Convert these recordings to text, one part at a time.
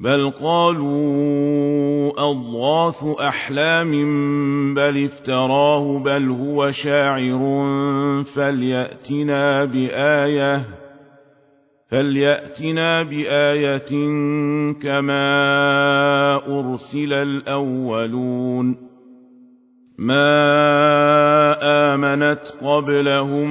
بل قالوا أضغاث أحلام بل افتراه بل هو شاعر فليأتنا بآية فليأتنا بآية كما أرسل الأولون ما آمنت قبلهم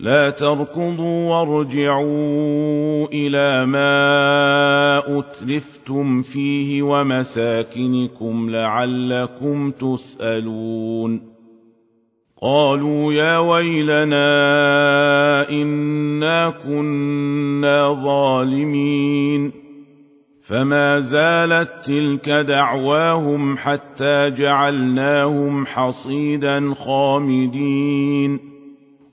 لا تركضوا وارجعوا إلى ما أترفتم فيه ومساكنكم لعلكم تسألون. قالوا يا ويلنا إنا كنا ظالمين. فما زالت تلك دعواهم حتى جعلناهم حصيدا خامدين.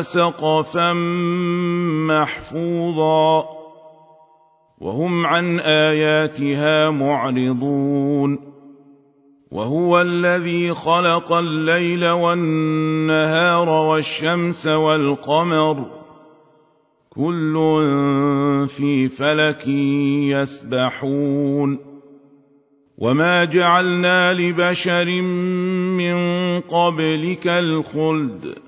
سقفا محفوظا. وهم عن آياتها معرضون. وهو الذي خلق الليل والنهار والشمس والقمر. كل في فلك يسبحون. وما جعلنا لبشر من قبلك الخلد.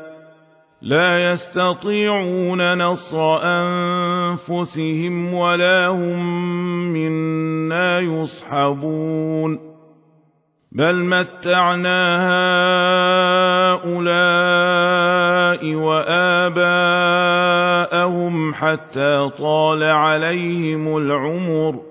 لا يستطيعون نصر أنفسهم ولا هم منا يصحبون بل متعنا هؤلاء وآباءهم حتى طال عليهم العمر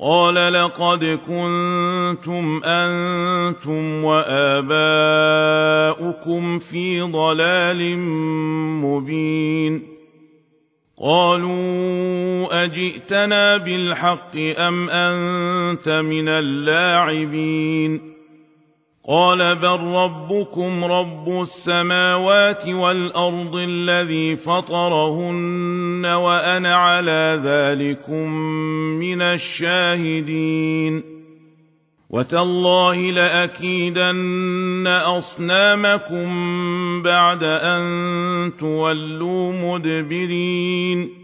قال لقد كنتم أنتم وآباؤكم في ضلال مبين. قالوا أجئتنا بالحق أم أنت من اللاعبين؟ قال بل ربكم رب السماوات والأرض الذي فطرهن وأنا على ذلكم من الشاهدين وتالله لأكيدن أصنامكم بعد أن تولوا مدبرين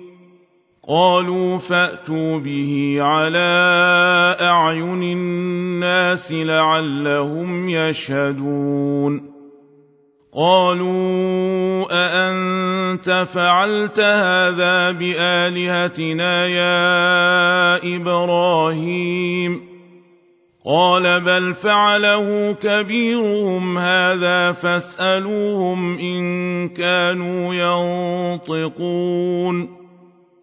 قالوا فأتوا به على أعين الناس لعلهم يشهدون. قالوا أأنت فعلت هذا بآلهتنا يا إبراهيم؟ قال بل فعله كبيرهم هذا فاسألوهم إن كانوا ينطقون.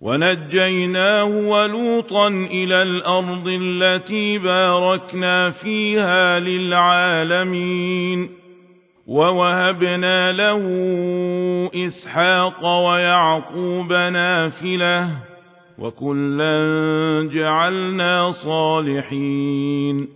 ونجيناه ولوطا إلى الأرض التي باركنا فيها للعالمين ووهبنا له إسحاق ويعقوب نافلة وكلا جعلنا صالحين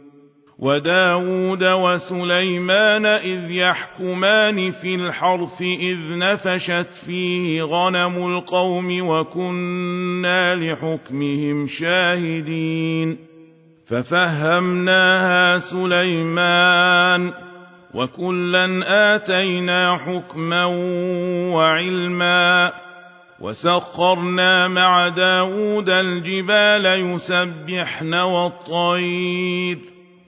وداود وسليمان إذ يحكمان في الحرث إذ نفشت فيه غنم القوم وكنا لحكمهم شاهدين. ففهمناها سليمان وكلا آتينا حكما وعلما وسخرنا مع داود الجبال يسبحن والطير.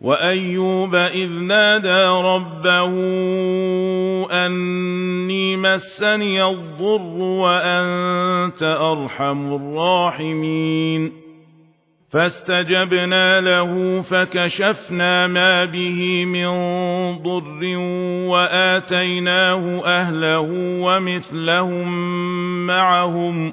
وأيوب إذ نادى ربه أني مسني الضر وأنت أرحم الراحمين. فاستجبنا له فكشفنا ما به من ضر وآتيناه أهله ومثلهم معهم.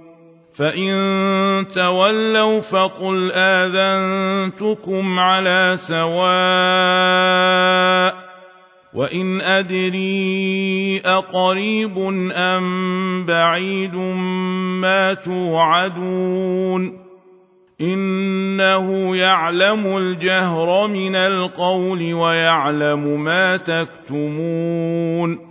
فإن تولوا فقل آذنتكم على سواء وإن أدري أقريب أم بعيد ما توعدون إنه يعلم الجهر من القول ويعلم ما تكتمون